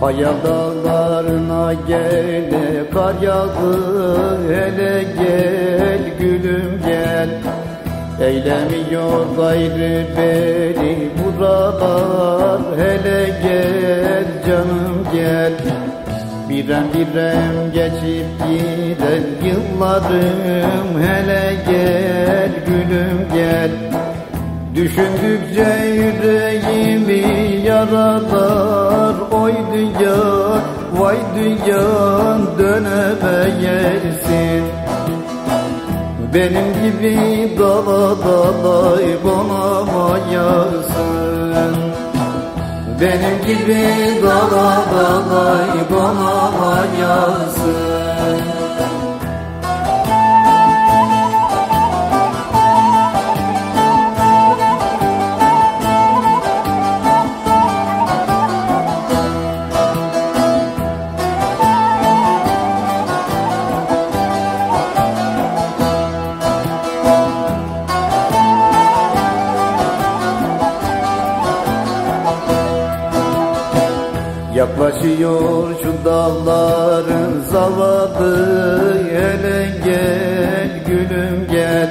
Hayal dağlarına gel kar yağdı hele gel gülüm gel. Eylemiyor gayrı beni buralar hele gel canım gel. Birem birem geçip gider yıllarım hele gel gülüm gel Düşündükçe yüreğimi yaralar. Oy dünya, vay dünyan dönemeyersin Benim gibi dala dala konamayasın Benim gibi dala dala konamayasın Yaklaşıyor şu dağların zavallı Hele gel gülüm gel.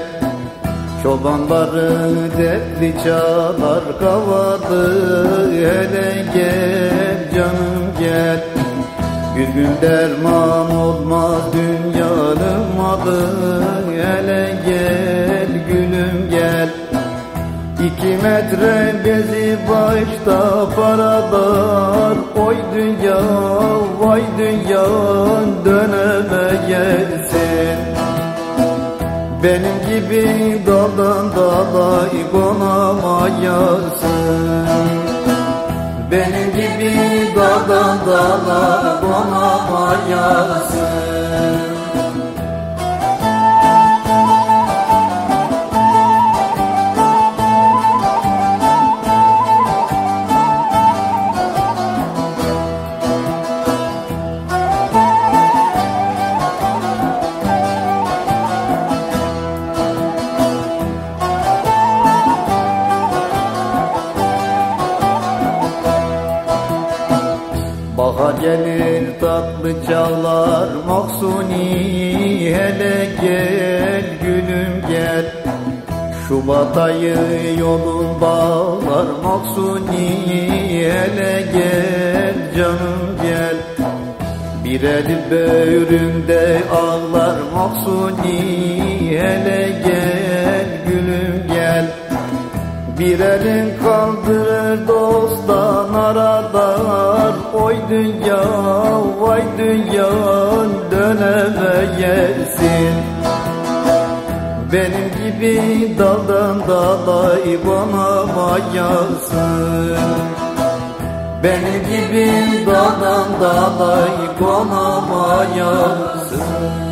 Çobanları dertli çalar kavadı Hele gel canım gel. Bir gün derman olmaz dünyanın malı Hele gel gülüm gel. İki metre bezi başta paralar Oy dünya vay dünya dönemeyersin Benim gibi daldan dala konamayasın Benim gibi daldan dala konamayasın Bahar gelir tatlı çağlar Maksuni hele gel gülüm gel. Şubat ayı yolun bağlar Maksuni hele gel canım gel. Bir eli böğründe ağlar Maksuni hele bir elin kaldırır dosttan aradar Oy dünya vay dünya dönemeyersin Benim gibi daldan dala konamayasın Benim gibi daldan dala konamayasın